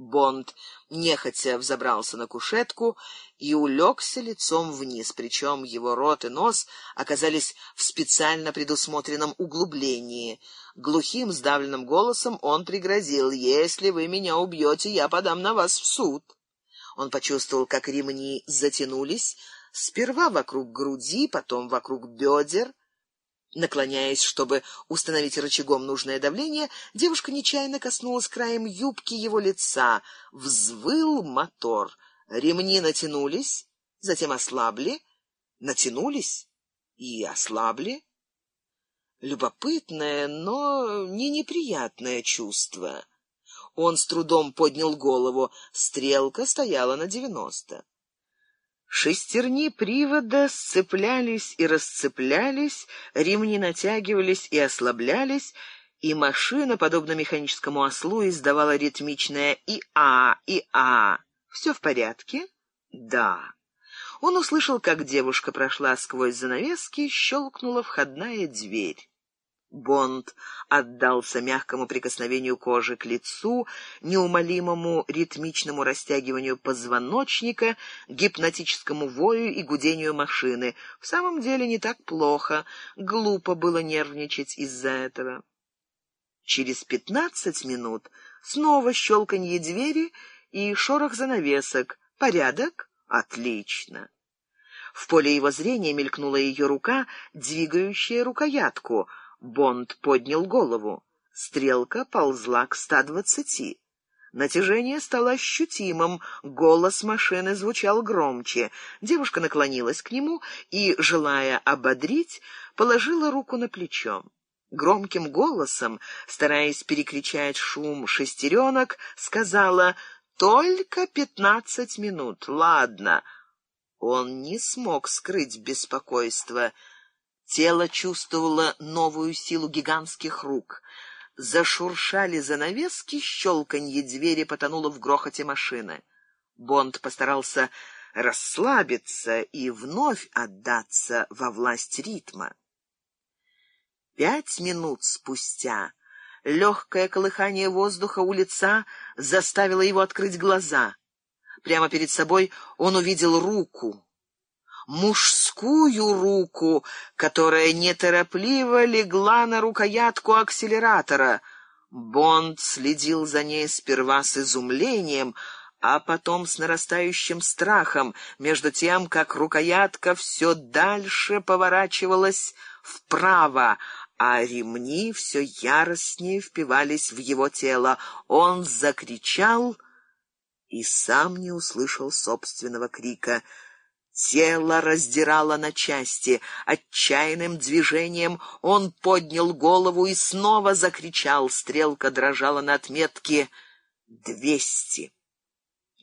Бонд нехотя взобрался на кушетку и улегся лицом вниз, причем его рот и нос оказались в специально предусмотренном углублении. Глухим, сдавленным голосом он пригрозил, «Если вы меня убьете, я подам на вас в суд». Он почувствовал, как ремни затянулись, сперва вокруг груди, потом вокруг бедер, Наклоняясь, чтобы установить рычагом нужное давление, девушка нечаянно коснулась краем юбки его лица. Взвыл мотор. Ремни натянулись, затем ослабли, натянулись и ослабли. Любопытное, но не неприятное чувство. Он с трудом поднял голову. Стрелка стояла на девяносто. Шестерни привода сцеплялись и расцеплялись, ремни натягивались и ослаблялись, и машина, подобно механическому ослу, издавала ритмичное «и-а, и-а». «Все в порядке?» «Да». Он услышал, как девушка прошла сквозь занавески, щелкнула входная дверь. Бонд отдался мягкому прикосновению кожи к лицу, неумолимому ритмичному растягиванию позвоночника, гипнотическому вою и гудению машины. В самом деле не так плохо, глупо было нервничать из-за этого. Через пятнадцать минут снова щелканье двери и шорох занавесок. Порядок? Отлично. В поле его зрения мелькнула ее рука, двигающая рукоятку — Бонд поднял голову. Стрелка ползла к ста двадцати. Натяжение стало ощутимым, голос машины звучал громче. Девушка наклонилась к нему и, желая ободрить, положила руку на плечо. Громким голосом, стараясь перекричать шум шестеренок, сказала «Только пятнадцать минут, ладно». Он не смог скрыть беспокойство — Тело чувствовало новую силу гигантских рук. Зашуршали занавески, щелканье двери потонуло в грохоте машины. Бонд постарался расслабиться и вновь отдаться во власть ритма. Пять минут спустя легкое колыхание воздуха у лица заставило его открыть глаза. Прямо перед собой он увидел руку, мужскую руку, которая неторопливо легла на рукоятку акселератора. Бонд следил за ней сперва с изумлением, а потом с нарастающим страхом, между тем, как рукоятка все дальше поворачивалась вправо, а ремни все яростнее впивались в его тело. Он закричал и сам не услышал собственного крика — Тело раздирало на части. Отчаянным движением он поднял голову и снова закричал. Стрелка дрожала на отметке «двести».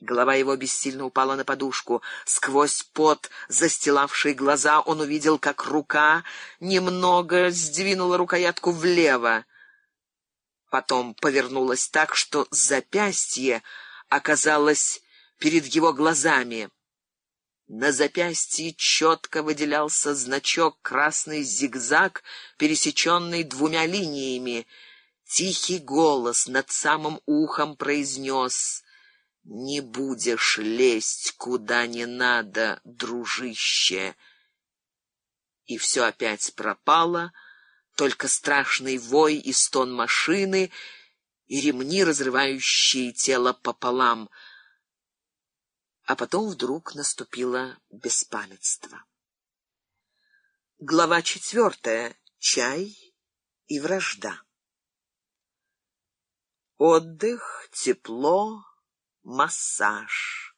Голова его бессильно упала на подушку. Сквозь пот, застилавший глаза, он увидел, как рука немного сдвинула рукоятку влево. Потом повернулась так, что запястье оказалось перед его глазами. На запястье четко выделялся значок красный зигзаг, пересеченный двумя линиями. Тихий голос над самым ухом произнес «Не будешь лезть куда не надо, дружище!» И все опять пропало, только страшный вой и стон машины и ремни, разрывающие тело пополам — а потом вдруг наступило беспамятство. Глава четвертая. Чай и вражда. Отдых, тепло, массаж.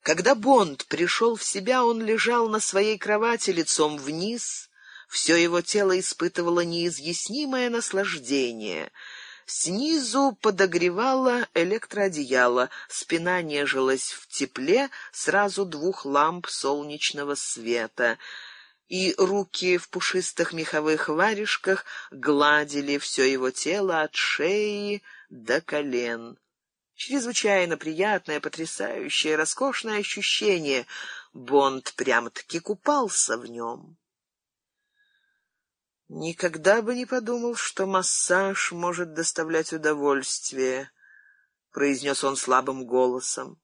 Когда Бонд пришел в себя, он лежал на своей кровати лицом вниз, все его тело испытывало неизъяснимое наслаждение — Снизу подогревало электроодеяло, спина нежилась в тепле сразу двух ламп солнечного света, и руки в пушистых меховых варежках гладили все его тело от шеи до колен. Чрезвычайно приятное, потрясающее, роскошное ощущение. Бонд прямо-таки купался в нем. Никогда бы не подумал, что массаж может доставлять удовольствие. произнес он слабым голосом.